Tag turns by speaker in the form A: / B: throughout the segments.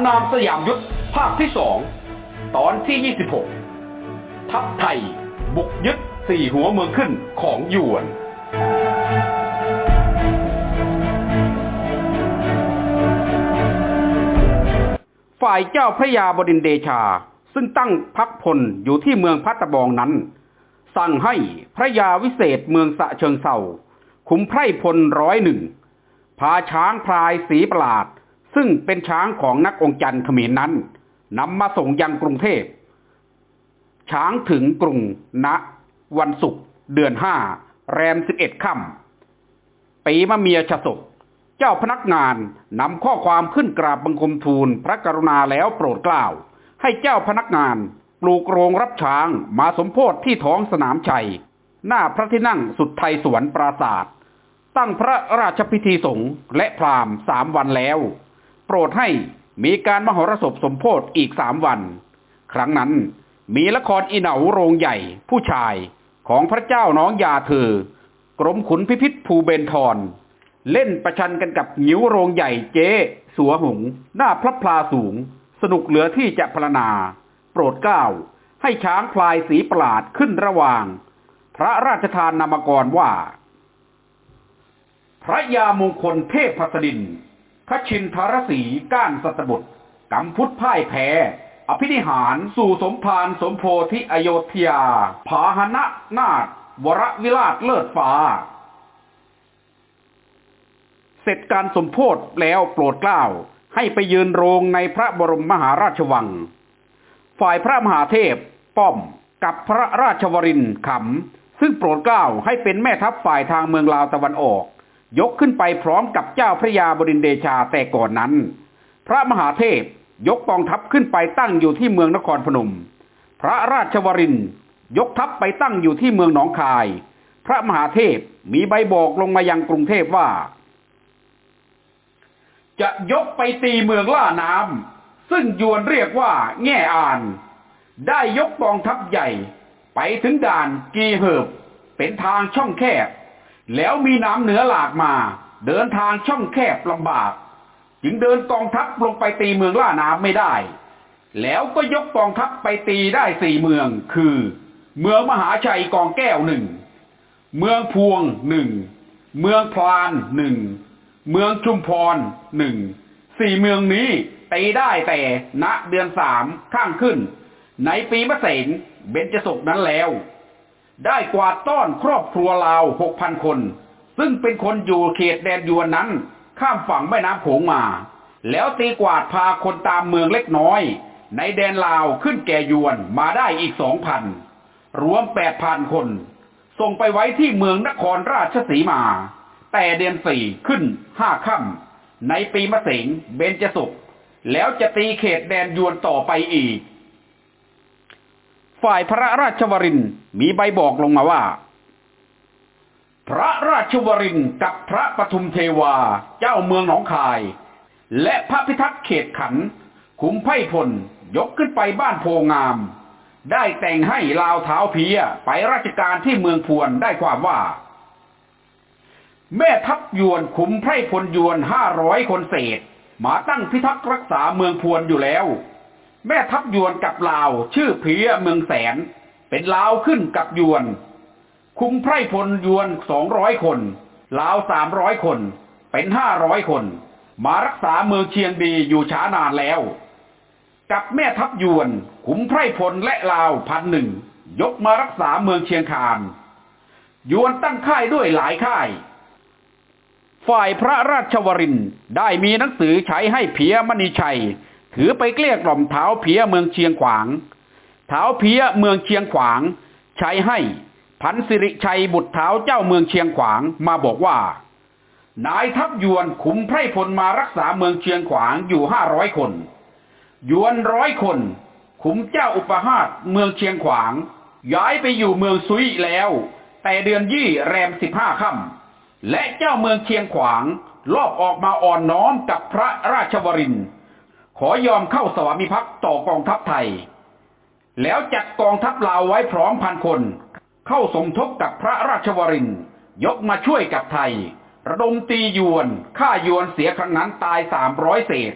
A: านามสยามยุทธภาคที่สองตอนที่ 26 ทัพไทย บุกยึดสี่หัวเมืองขึ้นของหยวน ฝ่ายเจ้าพระยาบดินเดชา ซึ่งตั้งพักพลอยู่ที่เมืองพัตตะบองนั้น สั่งให้พระยาวิเศษเมืองสะเชิงเซาขุมไพรพลร้อยหนึ่งพาช้างพลายสีประหลาด ซึ่งเป็นช้างของนักองค์จันทร์เขมรนั้นนำมาส่งยังกรุงเทพ ช้างถึงกรุงณวันศุกร์เดือนห้าแรมสิบเอ็ดค่ำปีมะเมียฉศกเจ้าพนักงานนำข้อความขึ้นกราบบังคมทูลพระกรุณาแล้วโปรดเกล้า ให้เจ้าพนักงานปลูกโรงรับช้างมาสมโพธิที่ท้องสนามชัย หน้าพระที่นั่งสุดไทยสวนปราศาสตร์ตั้งพระราชพิธีสงฆ์และพราหมณ์สามวันแล้ว โปรดให้มีการมหรสพสมโพธิอีกสามวัน ครั้งนั้นมีละครอีเหนาโรงใหญ่ผู้ชายของพระเจ้าน้องยาเธอกรมขุนพิพิธภูเบนทร เล่นประชันกันกับหงิวโรงใหญ่เจ๊สัวหง หน้าพระพลาสูง สนุกเหลือที่จะพรณนาโปรดเกล้า ให้ช้างพลายสีประหลาดขึ้นระหว่าง พระราชทานนามกรว่า พระยามงคลเทพพัสดิน พระชินทรสีก้านสัตบุตรกำพุทธพ่ายแพ้อภินิหารสู่สมภารสมโพธิอโยธยา ผาหนะนาฏวรวิราชเลิศฟ้า เสร็จการสมโพธแล้วโปรดเกล้า ให้ไปยืนโรงในพระบรมมหาราชวัง ฝ่ายพระมหาเทพป้อมกับพระราชวรินขำ ซึ่งโปรดเกล้าให้เป็นแม่ทัพฝ่ายทางเมืองลาวตะวันออก ยกขึ้นไปพร้อมกับเจ้าพระยาบรินเดชาแต่ก่อนนั้น พระมหาเทพยกกองทัพขึ้นไปตั้งอยู่ที่เมืองนครพนม พระราชวรินยกทัพไปตั้งอยู่ที่เมืองหนองคาย พระมหาเทพมีใบบอกลงมายังกรุงเทพว่า จะยกไปตีเมืองล่าน้ำซึ่งยวนเรียกว่า แง่อ่าน ได้ยกกองทัพใหญ่ ไปถึงด่านกีเหิบเป็นทางช่องแคบ แล้วมีน้ำเหนือหลากมา เดินทางช่องแคบลำบาก จึงเดินกองทัพลงไปตีเมืองล่าน้ำไม่ได้ แล้วก็ยกกองทัพไปตีได้สี่เมือง คือ เมืองมหาชัยกองแก้วหนึ่ง เมืองพวงหนึ่ง เมืองพลานหนึ่ง เมืองชุมพรหนึ่ง สี่เมืองนี้ตีได้แต่ณเดือนสามข้างขึ้น ในปีมะเสงเบญจศกนั้นแล้ว ได้กวาดต้อนครอบครัวลาวหกพันคน ซึ่งเป็นคนอยู่เขตแดนยวนนั้น ข้ามฝั่งแม่น้ำโขงมา แล้วตีกวาดพาคนตามเมืองเล็กน้อย ในแดนลาวขึ้นแก่ยวนมาได้อีกสองพันรวมแปดพันคน ส่งไปไว้ที่เมืองนครราชสีมา แต่เดือนสี่ขึ้นห้าค่ำในปีมะเสงเบญจศกแล้วจะตีเขตแดนยวนต่อไปอีก ฝ่ายพระราชวรินมีใบบอกลงมาว่า พระราชวรินกับพระปทุมเทวาเจ้าเมืองหนองคาย และพระพิทักษ์เขตขันขุมไพ่พลยกขึ้นไปบ้านโพงาม ได้แต่งให้ลาวเท้าเพียไปราชการที่เมืองพวนได้ความว่า แม่ทัพยวนขุมไพร่พลยวนห้าร้อยคนเศษ มาตั้งพิทักษ์รักษาเมืองพวนอยู่แล้ว แม่ทัพยวนกับลาว ชื่อเพียเมืองแสน เป็นลาวขึ้นกับยวน คุมไพรพลยวนสองร้อยคน ลาวสามร้อยคน เป็นห้าร้อยคน มารักษาเมืองเชียงดีอยู่ช้านานแล้ว กับแม่ทัพยวนขุมไพรพลและลาวพันหนึ่งยกมารักษาเมืองเชียงคานยวนตั้งค่ายด้วยหลายค่าย ฝ่ายพระราชวรินทร์ได้มีหนังสือใช้ให้เพียมณีชัย ถือไปเกลี้ยกล่อมเท้าเพียเมืองเชียงขวางเท้าเพียเมืองเชียงขวาง ใช้ให้พันสิริชัยบุตรเท้าเจ้าเมืองเชียงขวางมาบอกว่า นายทัพยวนขุมไพรพลมารักษาเมืองเชียงขวางอยู่ห้าร้อยคนยวนร้อยคน ขุมเจ้าอุปหาตเมืองเชียงขวาง ย้ายไปอยู่เมืองซุยแล้ว แต่เดือนยี่แรมสิบห้าค่ำและเจ้าเมืองเชียงขวาง ลอบออกมาอ่อนน้อมกับพระราชวรินทร์ ขอยอมเข้าสวามิภักดิ์ต่อกองทัพไทย แล้วจัดกองทัพลาวไว้พร้อมพันคน เข้าสมทบกับพระราชวรินยกมาช่วยกับไทย ระดมตียวนฆ่ายวนเสียครั้งนั้นตายสามร้อยเศษ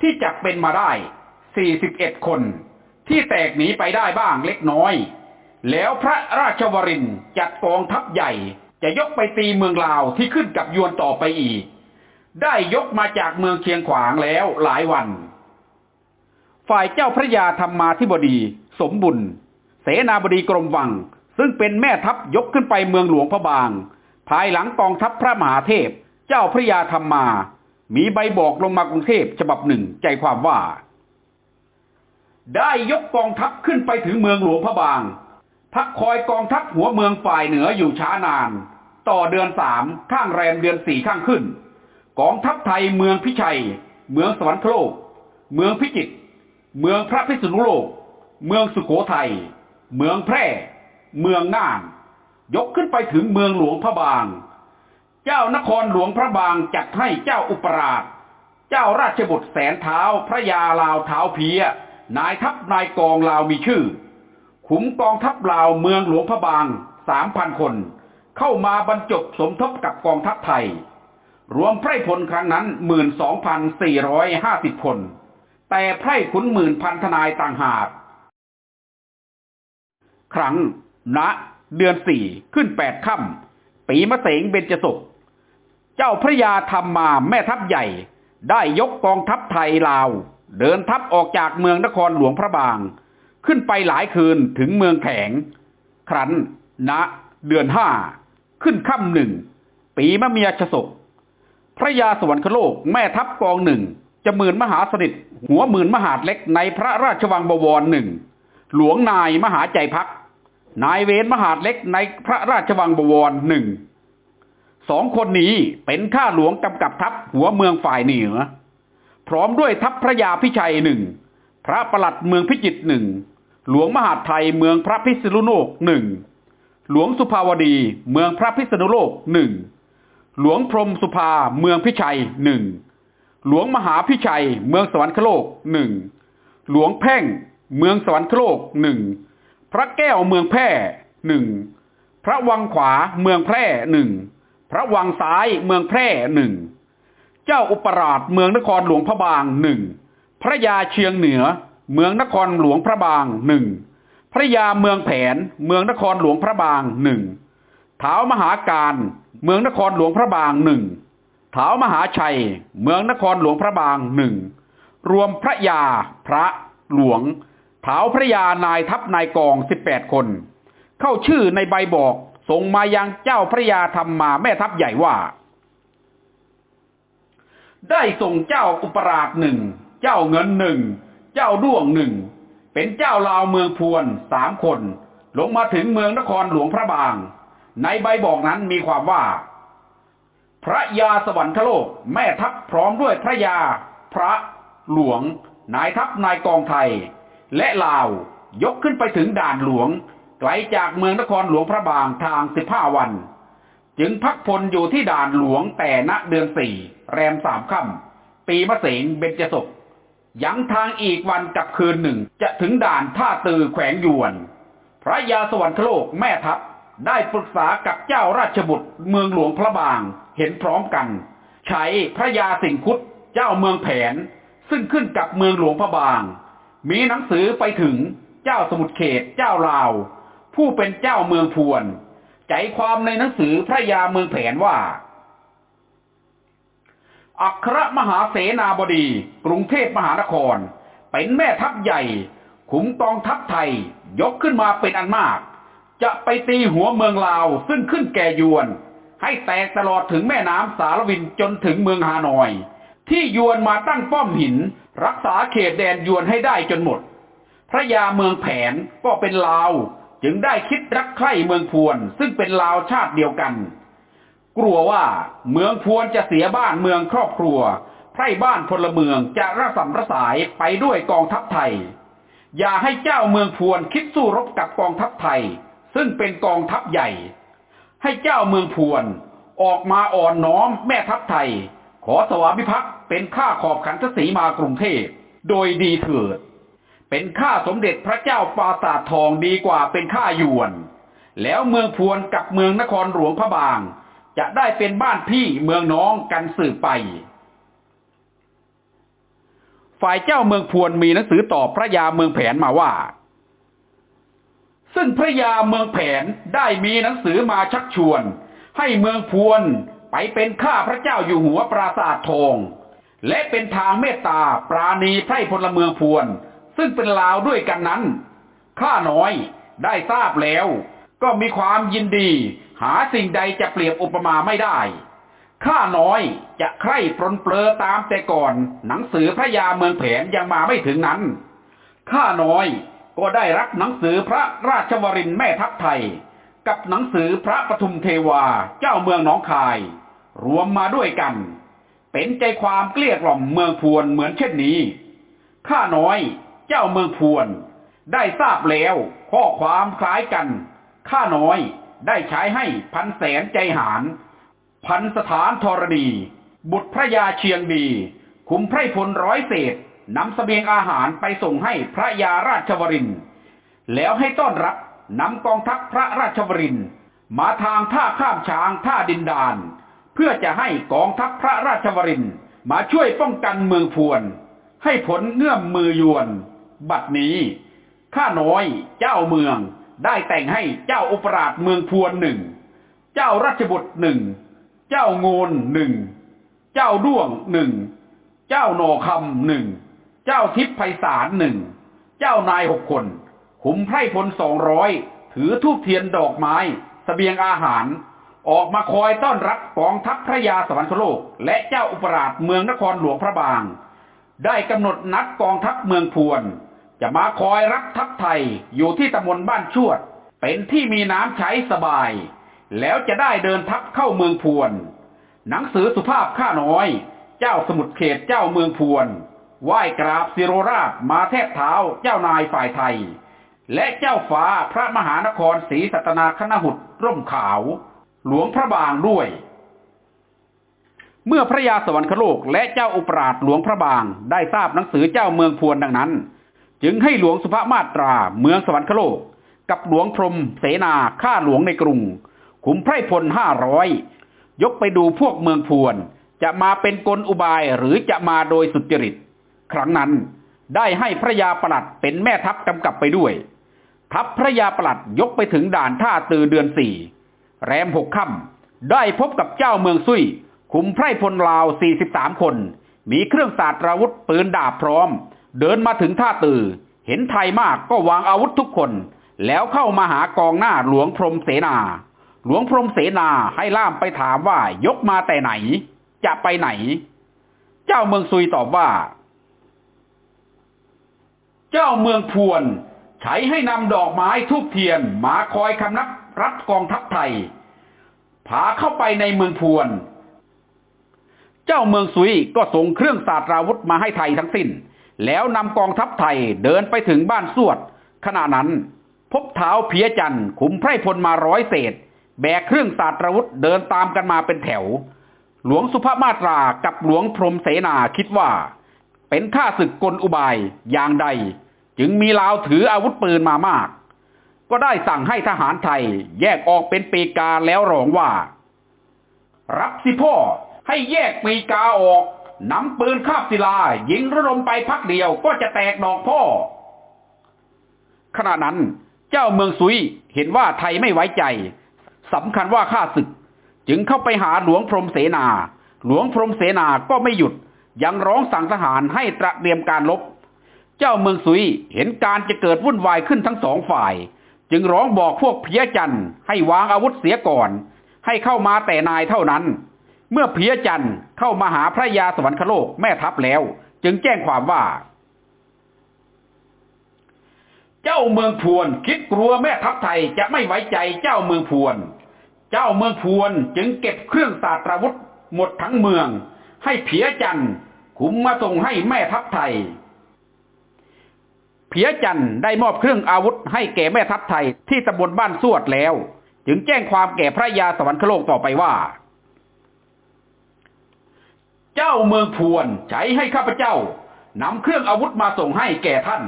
A: ที่จักเป็นมาได้41คน ที่แตกหนีไปได้บ้างเล็กน้อย แล้วพระราชวรินจัดกองทัพใหญ่จะยกไปตีเมืองลาวที่ขึ้นกับยวนต่อไปอีก ได้ยกมาจากเมืองเชียงขวางแล้วหลายวัน ฝ่ายเจ้าพระยาธรรมาธิบดี สมบุญ เสนาบดีกรมวัง ซึ่งเป็นแม่ทัพยกขึ้นไปเมืองหลวงพระบาง ภายหลังกองทัพพระมหาเทพ เจ้าพระยาธรรมา มีใบบอกลงมากรุงเทพฉบับหนึ่งใจความว่า ได้ยกกองทัพขึ้นไปถึงเมืองหลวงพระบาง พักคอยกองทัพหัวเมืองฝ่ายเหนืออยู่ช้านาน ต่อเดือนสามข้างแรมเดือนสี่ข้างขึ้น กองทัพไทยเมืองพิชัย เมืองสวรรคโลก เมืองพิจิตร เมืองพระพิษณุโลก เมืองสุโขทัย เมืองแพร่ เมืองน่าน ยกขึ้นไปถึงเมืองหลวงพระบาง เจ้านครหลวงพระบางจัดให้เจ้าอุปราช เจ้าราชบุตรแสนเท้าพระยาลาวเท้าเพีย นายทัพนายกองลาวมีชื่อ ขุมกองทัพลาวเมืองหลวงพระบางสามพันคน เข้ามาบรรจบสมทบกับกองทัพไทย รวมไพร่พลครั้งนั้นหมื่นสองพันสี่ร้อยห้าสิบคน แต่ไพร่ขุนหมื่นพันทนายต่างหาก ครั้งณเดือนสี่ขึ้นแปดค่ำปีมะเสงเบญจศกเจ้าพระยาธรรมมาแม่ทัพใหญ่ ได้ยกกองทัพไทยลาว เดินทัพออกจากเมืองนครหลวงพระบาง ขึ้นไปหลายคืนถึงเมืองแขง ครั้นณเดือนห้าขึ้นค่ำหนึ่งปีมะเมียชศกพระยาสวรรคโลกแม่ทัพกองหนึ่ง จะหมื่นมหาสนิทหัวหมื่นมหาดเล็กในพระราชวังบวรหนึ่งหลวงนายมหาใจพัก นายเวนมหาดเล็กในพระราชวังบวรหนึ่งสองคนนี้เป็นข้าหลวงกำกับทัพหัวเมืองฝ่ายเหนือ พร้อมด้วยทัพพระยาพิชัยหนึ่งพระประหลัดเมืองพิจิตรหนึ่งหลวงมหาไทยเมืองพระพิษณุโลกหนึ่งหลวงสุภาวดีเมืองพระพิษณุโลกหนึ่งหลวงพรมสุภาเมืองพิชัยหนึ่ง หลวงมหาพิชัย เมืองสวรรคโลกหนึ่งหลวงแพ่ง เมืองสวรรคโลกหนึ่งพระแก้วเมืองแพร่หนึ่งพระวังขวาเมืองแพร่หนึ่งพระวังซ้ายเมืองแพร่หนึ่งเจ้าอุปราชเมืองนครหลวงพระบางหนึ่งพระยาเชียงเหนือ เมืองนครหลวงพระบางหนึ่งพระยาเมืองแผน เมืองนครหลวงพระบางหนึ่งเท้ามหาการ เมืองนครหลวงพระบางหนึ่ง เท้ามหาชัย เมืองนครหลวงพระบางหนึ่งรวมพระยาพระหลวงเท้าพระยานายทัพนายกองสิบแปดคน เข้าชื่อในใบบอกส่งมายังเจ้าพระยาธรรมมาแม่ทัพใหญ่ว่า ได้ส่งเจ้าอุปราชหนึ่งเจ้าเงินหนึ่งเจ้าด้วงหนึ่งเป็นเจ้าลาวเมืองพวนสามคนลงมาถึงเมืองนครหลวงพระบาง ในใบบอกนั้นมีความว่า พระยาสวรรคโลก แม่ทัพพร้อมด้วยพระยา พระหลวง นายทัพนายกองไทย และลาวยกขึ้นไปถึงด่านหลวง ไกลจากเมืองนครหลวงพระบางทางสิบห้าวัน จึงพักพลอยู่ที่ด่านหลวงแต่ณเดือนสี่แรมสามค่ำปีมะเสงเบญจศกยังทางอีกวันกับคืนหนึ่งจะถึงด่านท่าตือแขวงยวน พระยาสวรรคโลกแม่ทัพ ได้ปรึกษากับเจ้าราชบุตรเมืองหลวงพระบางเห็นพร้อมกัน ใช้พระยาสิงคุดเจ้าเมืองแผน ซึ่งขึ้นกับเมืองหลวงพระบาง มีหนังสือไปถึงเจ้าสมุทรเขตเจ้าลาว ผู้เป็นเจ้าเมืองพวน ใจความในหนังสือพระยาเมืองแผนว่า อัครมหาเสนาบดี กรุงเทพมหานคร เป็นแม่ทัพใหญ่ขุมกองทัพไทยยกขึ้นมาเป็นอันมาก จะไปตีหัวเมืองลาวซึ่งขึ้นแก่ยวน ให้แตกตลอดถึงแม่น้ำสารวินจนถึงเมืองฮานอย ที่ยวนมาตั้งป้อมหิน รักษาเขตแดนยวนให้ได้จนหมด พระยาเมืองแผนก็เป็นลาว จึงได้คิดรักใคร่เมืองพวน ซึ่งเป็นลาวชาติเดียวกัน กลัวว่าเมืองพวนจะเสียบ้านเมืองครอบครัวไพร่บ้านพลเมืองจะระสำระสายไปด้วยกองทัพไทย อย่าให้เจ้าเมืองพวนคิดสู้รบกับกองทัพไทย ซึ่งเป็นกองทัพใหญ่ ให้เจ้าเมืองพวนออกมาอ่อนน้อมแม่ทัพไทย ขอสวามิภักดิ์เป็นข้าขอบขันทศีมากรุงเทพโดยดีเถิด เป็นข้าสมเด็จพระเจ้าปราสาททองดีกว่าเป็นข้ายวน แล้วเมืองพวนกับเมืองนครหลวงพระบาง จะได้เป็นบ้านพี่เมืองน้องกันสืบไป ฝ่ายเจ้าเมืองพวนมีหนังสือตอบพระยาเมืองแผนมาว่า ซึ่งพระยาเมืองแผนได้มีหนังสือมาชักชวน ให้เมืองพวนไปเป็นข้าพระเจ้าอยู่หัวปราสาททอง และเป็นทางเมตตาปราณีไพร่พลเมืองพวน ซึ่งเป็นลาวด้วยกันนั้น ข้าน้อยได้ทราบแล้ว ก็มีความยินดี หาสิ่งใดจะเปรียบอุปมาไม่ได้ ข้าน้อยจะใคร่ปรนเปลอตามแต่ก่อน หนังสือพระยาเมืองแผนยังมาไม่ถึงนั้น ข้าน้อย ก็ได้รับหนังสือพระราชวรินแม่ทัพไทย กับหนังสือพระปทุมเทวาเจ้าเมืองหนองคาย รวมมาด้วยกัน เป็นใจความเกลี้ยกล่อมเมืองพวนเหมือนเช่นนี้ ข้าน้อยเจ้าเมืองพวน ได้ทราบแล้วข้อความคล้ายกัน ข้าน้อยได้ใช้ให้พันแสนใจหาร พันสถานธรณี บุตรพระยาเชียงดีคุมไพรพลร้อยเศษ นำสเสบียงอาหารไปส่งให้พระยาราชวริน แล้วให้ต้อนรับนำกองทัพพระราชวริน มาทางท่าข้ามช้างท่าดินดาน เพื่อจะให้กองทัพพระราชวรินมาช่วยป้องกันเมืองพวน ให้ผลเงื่อมมือยวน บัดนี้ข้าน้อยเจ้าเมืองได้แต่งให้เจ้าอุปราชเมืองพวนหนึ่ง เจ้าราชบุตรหนึ่ง เจ้าโงนหนึ่ง เจ้าด้วงหนึ่ง เจ้าโนคำหนึ่ง เจ้าทิพย์ไพศาลหนึ่ง เจ้านายหกคน ขุมไพรพลสองร้อยถือทูบเทียนดอกไม้สเสบียงอาหาร ออกมาคอยต้อนรับกองทัพพระยาสวรรคโลก และเจ้าอุปราชเมืองนครหลวงพระบาง ได้กำหนดนัดกองทัพเมืองพวน จะมาคอยรับทัพไทยอยู่ที่ตำบลบ้านชวด เป็นที่มีน้ำใช้สบาย แล้วจะได้เดินทัพเข้าเมืองพวน หนังสือสุภาพข้าน้อย เจ้าสมุทรเขตเจ้าเมืองพวน ไหว้กราบสิโรราชมาแทบเท้าเจ้านายฝ่ายไทย และเจ้าฟ้าพระมหานครศรีสัตนาคณหุตร่มขาว หลวงพระบางด้วย เมื่อพระยาสวรรคโลกและเจ้าอุปราชหลวงพระบางได้ทราบหนังสือเจ้าเมืองพวนดังนั้น จึงให้หลวงสุภามาตราเมืองสวรรคโลก กับหลวงพรมเสนาข้าหลวงในกรุง ขุมไพรพลห้าร้อยยกไปดูพวกเมืองพวน จะมาเป็นกลอุบายหรือจะมาโดยสุจริต ครั้งนั้น ได้ให้พระยาประหลัดเป็นแม่ทัพกำกับไปด้วย ทัพพระยาประหลัดยกไปถึงด่านท่าตือเดือนสี่แรมหกค่ำได้พบกับเจ้าเมืองซุยคุมไพร่พลลาวสี่สิบสามคน มีเครื่องสาสตราวุธปืนดาบพร้อม เดินมาถึงท่าตือ เห็นไทยมากก็วางอาวุธทุกคน แล้วเข้ามาหากองหน้าหลวงพรมเสนา หลวงพรมเสนาให้ล่ามไปถามว่ายกมาแต่ไหน จะไปไหน เจ้าเมืองซุยตอบว่า เจ้าเมืองพวนใช้ให้นำดอกไม้ทูบเทียนมาคอยคำนับรับกองทัพไทยพาเข้าไปในเมืองพวน เจ้าเมืองซุยก็ส่งเครื่องสาสตราวุธมาให้ไทยทั้งสิ้น แล้วนำกองทัพไทยเดินไปถึงบ้านสวด ขณะนั้น พบเท้าเพียจันทร์ขุมไพรพลมาร้อยเศษ แบกเครื่องสาสตราวุธเดินตามกันมาเป็นแถว หลวงสุภาพมาตรากับหลวงพรหมเสนาคิดว่า เป็นข้าศึกกลอุบายอย่างใด จึงมีลาวถืออาวุธปืนมามาก ก็ได้สั่งให้ทหารไทยแยกออกเป็นปีกาแล้วร้องว่า รับสิพ่อให้แยกปีกาออกนำปืนคาบศิลายิงระดมไปพักเดียวก็จะแตกดอกพ่อ ขณะนั้นเจ้าเมืองซุยเห็นว่าไทยไม่ไว้ใจสำคัญว่าข้าศึก จึงเข้าไปหาหลวงพรมเสนา หลวงพรมเสนาก็ไม่หยุด ยังร้องสั่งทหารให้ตระเตรียมการลบ เจ้าเมืองซุยเห็นการจะเกิดวุ่นวายขึ้นทั้งสองฝ่าย จึงร้องบอกพวกเพียจันให้วางอาวุธเสียก่อน ให้เข้ามาแต่นายเท่านั้น เมื่อเพียจันเข้ามาหาพระยาสวรรคโลกแม่ทัพแล้ว จึงแจ้งความว่า เจ้าเมืองพวนคิดกลัวแม่ทัพไทยจะไม่ไว้ใจเจ้าเมืองพวน เจ้าเมืองพวนจึงเก็บเครื่องสาตราวุธหมดทั้งเมือง ให้เพียจันทร์ขุมมาส่งให้แม่ทัพไทย เพียจันทร์ได้มอบเครื่องอาวุธให้แก่แม่ทัพไทยที่ตำบลบ้านสวดแล้ว จึงแจ้งความแก่พระยาสวรรคโลกต่อไปว่า เจ้าเมืองพวนใช้ให้ข้าพเจ้านำเครื่องอาวุธมาส่งให้แก่ท่าน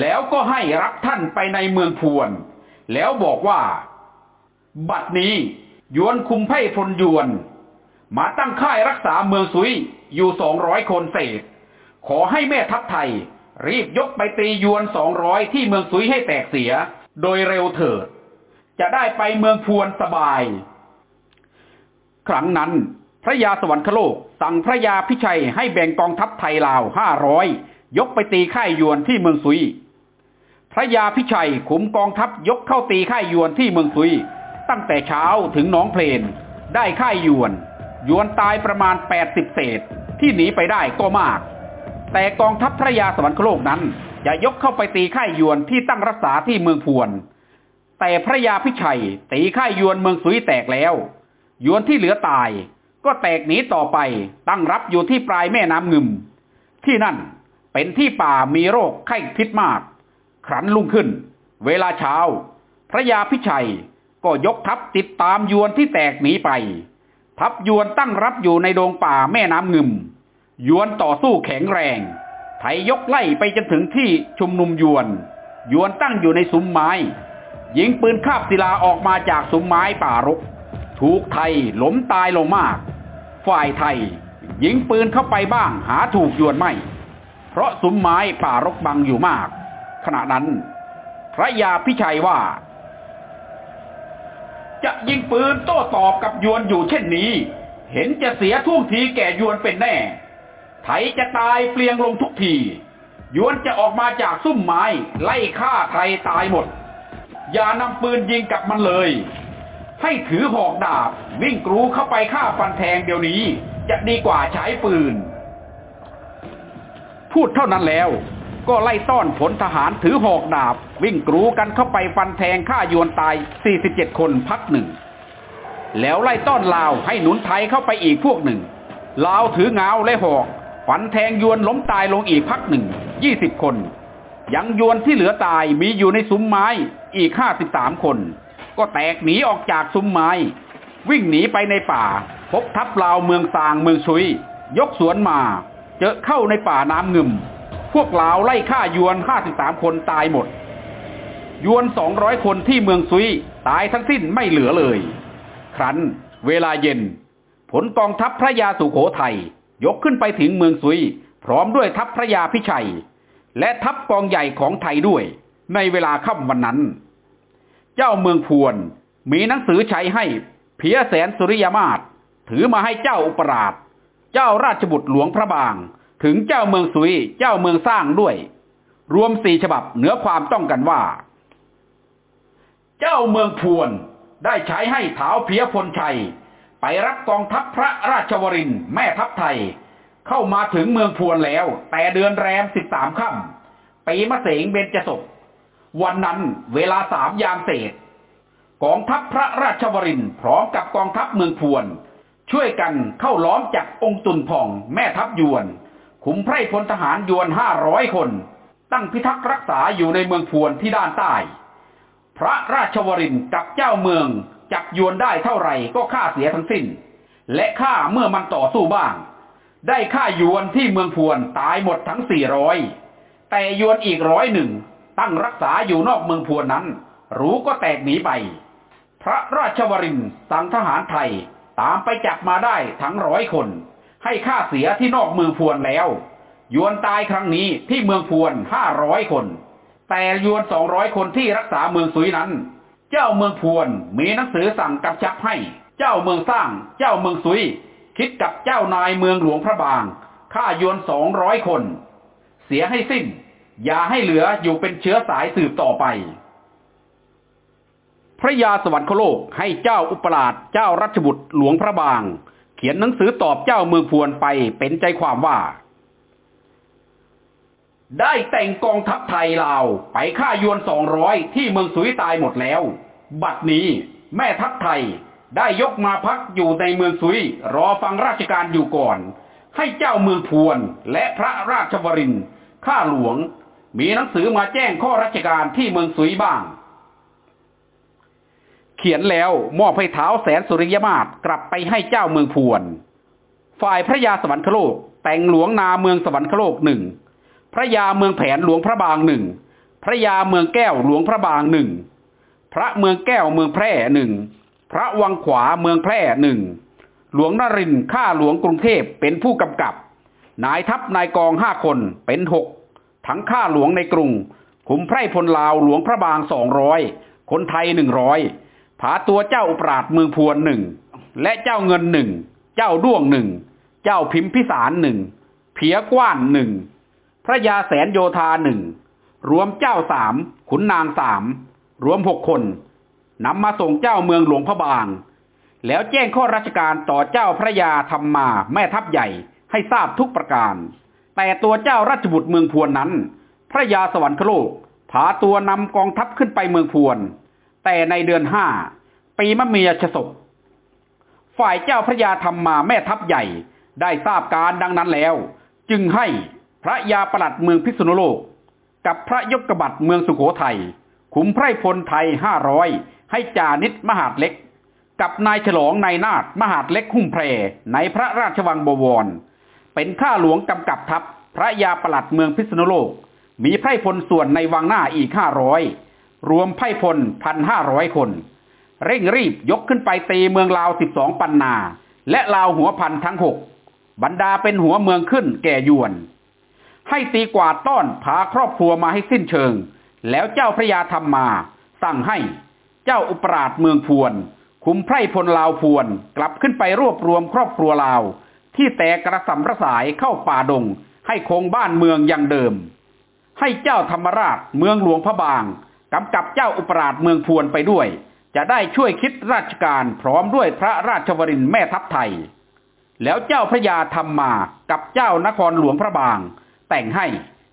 A: แล้วก็ให้รับท่านไปในเมืองพวน แล้วบอกว่า บัดนี้ยวนคุมไพ่พลยวน มาตั้งค่ายรักษาเมืองซุยอยู่สองร้อยคนเศษ ขอให้แม่ทัพไทย รีบยกไปตียวนสองร้อยที่เมืองสุยให้แตกเสีย โดยเร็วเถิด จะได้ไปเมืองพวนสบาย ครั้งนั้น พระยาสวรรคโลกสั่งพระยาพิชัยให้แบ่งกองทัพไทยลาวห้าร้อยยกไปตีค่ายยวนที่เมืองสุย พระยาพิชัยขุมกองทัพยกเข้าตีค่ายยวนที่เมืองสุย ตั้งแต่เช้าถึงหนองเพลนได้ค่ายยวน ยวนตายประมาณ 80 เศษที่หนีไปได้ก็มาก แต่กองทัพพระยาสวรรคโลกนั้นจะยกเข้าไปตีค่ายยวนที่ตั้งรักษาที่เมืองพวน แต่พระยาพิชัยตีค่ายยวนเมืองสุยแตกแล้ว ยวนที่เหลือตาย ก็แตกหนีต่อไปตั้งรับอยู่ที่ปลายแม่น้ำงึม ที่นั่นเป็นที่ป่ามีโรคไข้พิษมาก ครั้นลุ่งขึ้น เวลาเช้า พระยาพิชัยก็ยกทัพติดตามยวนที่แตกหนีไป ทัพยวนตั้งรับอยู่ในดงป่าแม่น้ำงึม ยวนต่อสู้แข็งแรงไทยยกไล่ไปจนถึงที่ชุมนุมยวน ยวนตั้งอยู่ในซุ้มไม้ ยิงปืนคาบศิลาออกมาจากซุ้มไม้ป่ารก ถูกไทยล้มตายลงมาก ฝ่ายไทย ยิงปืนเข้าไปบ้างหาถูกยวนไม่ เพราะซุ้มไม้ป่ารกบังอยู่มาก ขณะนั้น พระยาพิชัยว่า จะยิงปืนโต้ตอบกับยวนอยู่เช่นนี้ เห็นจะเสียท่วงทีแก่ยวนเป็นแน่ไทยจะตายเปลียงลงทุกทียวนจะออกมาจากซุ้มไม้ ไล่ฆ่าไทยตายหมด อย่านำปืนยิงกับมันเลย ให้ถือหอกดาบ วิ่งกรูเข้าไปฆ่าฟันแทงเดี๋ยวนี้ จะดีกว่าใช้ปืน พูดเท่านั้นแล้ว ก็ไล่ต้อนผลทหารถือหอกดาบ วิ่งกรูกันเข้าไปฟันแทงฆ่ายวนตาย 47 คนพักหนึ่ง แล้วไล่ต้อนลาวให้หนุนไทยเข้าไปอีกพวกหนึ่ง ลาวถือเงาและหอกฟันแทงยวนล้มตายลงอีกพักหนึ่ง 20 คน ยังยวนที่เหลือตายมีอยู่ในซุ้มไม้อีก 53 คน ก็แตกหนีออกจากซุ้มไม้ วิ่งหนีไปในป่า พบทัพลาวเมืองซางเมืองชุย ยกสวนมา เจอเข้าในป่าน้ำเงึม พวกลาวไล่ฆ่ายวน53คนตายหมด ยวน200คนที่เมืองซุยตายทั้งสิ้นไม่เหลือเลย ครั้นเวลาเย็น ผลกองทัพพระยาสุโขทัยยกขึ้นไปถึงเมืองซุย พร้อมด้วยทัพพระยาพิชัย และทัพกองใหญ่ของไทยด้วย ในเวลาค่ำวันนั้น เจ้าเมืองพวนมีหนังสือใช้ให้เพียแสนสุริยมาศถือมาให้เจ้าอุปราช เจ้าราชบุตรหลวงพระบาง ถึงเจ้าเมืองสุยเจ้าเมืองสร้างด้วย รวมสี่ฉบับเหนือความต้องกันว่า เจ้าเมืองพวนได้ใช้ให้เท้าเพียพลชัย ไปรับกองทัพพระราชวรินแม่ทัพไทย เข้ามาถึงเมืองพวนแล้ว แต่เดือนแรมสิบสามค่ำปีมะเสงเบญจศกวันนั้นเวลาสามยามเศษ กองทัพพระราชวรินพร้อมกับกองทัพเมืองพวน ช่วยกันเข้าล้อมจับองค์ตุนผ่องแม่ทัพยวน ขุมไพร่พลทหารยวนห้าร้อยคน ตั้งพิทักษ์รักษาอยู่ในเมืองพวนที่ด้านใต้ พระราชวรินกับเจ้าเมืองจับยวนได้เท่าไหร่ก็ฆ่าเสียทั้งสิ้น และฆ่าเมื่อมันต่อสู้บ้าง ได้ฆ่ายวนที่เมืองพวนตายหมดทั้งสี่ร้อยแต่ยวนอีกร้อยหนึ่งตั้งรักษาอยู่นอกเมืองพวนนั้น รู้ก็แตกหนีไป พระราชวรินสั่งทหารไทยตามไปจับมาได้ทั้งร้อยคน ให้ฆ่าเสียที่นอกเมืองพวนแล้ว ยวนตายครั้งนี้ที่เมืองพวนห้าร้อยคน แต่ยวนสองร้อยคนที่รักษาเมืองสุยนั้น เจ้าเมืองพวนมีหนังสือสั่งกำชับให้ เจ้าเมืองสร้าง เจ้าเมืองสุย คิดกับเจ้านายเมืองหลวงพระบางฆ่ายวนสองร้อยคน เสียให้สิ้น อย่าให้เหลืออยู่เป็นเชื้อสายสืบต่อไป พระยาสวรรคโลกให้เจ้าอุปราชเจ้ารัชบุตรหลวงพระบาง เขียนหนังสือตอบเจ้าเมืองพวนไปเป็นใจความว่า ได้แต่งกองทัพไทยลาวไปฆ่ายวนสองร้อยที่เมืองสุยตายหมดแล้ว บัดนี้แม่ทัพไทยได้ยกมาพักอยู่ในเมืองสุย รอฟังราชการอยู่ก่อน ให้เจ้าเมืองพวนและพระราชวรินข้าหลวง มีหนังสือมาแจ้งข้อราชการที่เมืองสุยบ้าง เขียนแล้วมอบให้เท้าแสนสุริยมาศกลับไปให้เจ้าเมืองพวน ฝ่ายพระยาสวรรคโลก แต่งหลวงนาเมืองสวรรคโลกหนึ่งพระยาเมืองแผนหลวงพระบางหนึ่งพระยาเมืองแก้วหลวงพระบางหนึ่งพระเมืองแก้วเมืองแพร่หนึ่งพระวังขวาเมืองแพร่หนึ่งหลวงนรินข้าหลวงกรุงเทพเป็นผู้กำกับ นายทัพนายกองห้าคนเป็นหกทั้งข้าหลวงในกรุงขุมไพรพลลาวหลวงพระบางสองร้อยคนไทยหนึ่งร้อย ผาตัวเจ้าอุปราชเมืองพวนหนึ่ง และเจ้าเงินหนึ่ง เจ้าด้วงหนึ่ง เจ้าพิมพิสารหนึ่ง เพียกว้านหนึ่ง พระยาแสนโยธาหนึ่ง รวมเจ้าสาม ขุนนางสาม รวมหกคนนำมาส่งเจ้าเมืองหลวงพระบาง แล้วแจ้งข้อราชการต่อเจ้าพระยาธรรมมาแม่ทัพใหญ่ให้ทราบทุกประการ แต่ตัวเจ้าราชบุตรเมืองพวนนั้น พระยาสวรรคโลกผาตัวนำกองทัพขึ้นไปเมืองพวน แต่ในเดือนห้าปีมะเมียชศก ฝ่ายเจ้าพระยาธรรมมาแม่ทัพใหญ่ได้ทราบการดังนั้นแล้ว จึงให้พระยาประหลัดเมืองพิษณุโลก กับพระยกกบัตเมืองสุโขทัยขุมไพรพลไทยห้าร้อยให้จานิดมหาดเล็ก กับนายฉลองนายนาฏมหาดเล็กหุ่มแพรในพระราชวังบวร เป็นข้าหลวงกำกับทัพพระยาประหลัดเมืองพิษณุโลก มีไพรพลส่วนในวังหน้าอีกห้าร้อย รวมไพรพลพันห้าร้อยคน เร่งรีบยกขึ้นไปตีเมืองลาวสิบสองปันนา และลาวหัวพันทั้งหกบรรดาเป็นหัวเมืองขึ้นแก่ยวน ให้ตีกวาดต้อนพาครอบครัวมาให้สิ้นเชิง แล้วเจ้าพระยาธรรมมา สั่งให้เจ้าอุปราชเมืองพวน คุมไพร่พลลาวพวน กลับขึ้นไปรวบรวมครอบครัวลาว ที่แตกกระสำระสายเข้าป่าดง ให้คงบ้านเมืองอย่างเดิม ให้เจ้าธรรมราชเมืองหลวงพระบาง กำกับเจ้าอุปราชเมืองพวนไปด้วย จะได้ช่วยคิดราชการพร้อมด้วยพระราชวรินแม่ทัพไทย แล้วเจ้าพระยาธรรมมากับเจ้านครหลวงพระบาง แต่งให้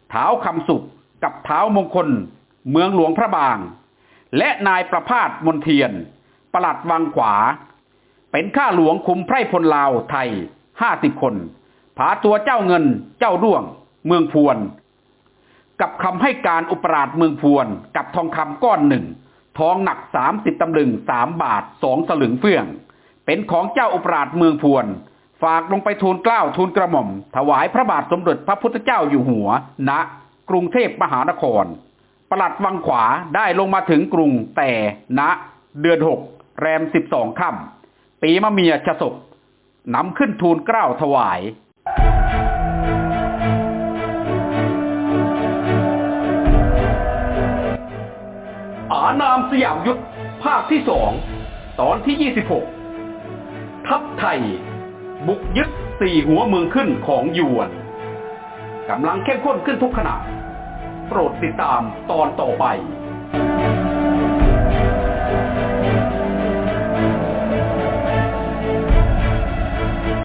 A: เท้าคำสุขกับเท้ามงคล เมืองหลวงพระบาง และนายประพาสมนเทียน ประหลัดวังขวา เป็นข้าหลวงคุมไพรพลลาวไทยห้าสิบคนผาตัวเจ้าเงินเจ้าด้วง เมืองพวน กับคำให้การอุปราชเมืองพวนกับทองคำก้อนหนึ่งทองหนักสามสิบตำลึงสามบาทสองสลึงเฟื่อง เป็นของเจ้าอุปราชเมืองพวน ฝากลงไปทูลเกล้าทูลกระหม่อม ถวายพระบาทสมเด็จพระพุทธเจ้าอยู่หัวณกรุงเทพมหานครประหลัดวังขวาได้ลงมาถึงกรุงแต่ณเดือนหกแรมสิบสองค่ำปีมะเมียชศกนำขึ้นทูลเกล้าถวายานามสยามยุทธภาคที่สองตอนที่ยี่สิบหกทัพไทย บุกยึดสี่หัวเมืองขึ้นของยวนกำลังเข้มข้นขึ้นทุกขณะโปรดติดตามตอนต่อไป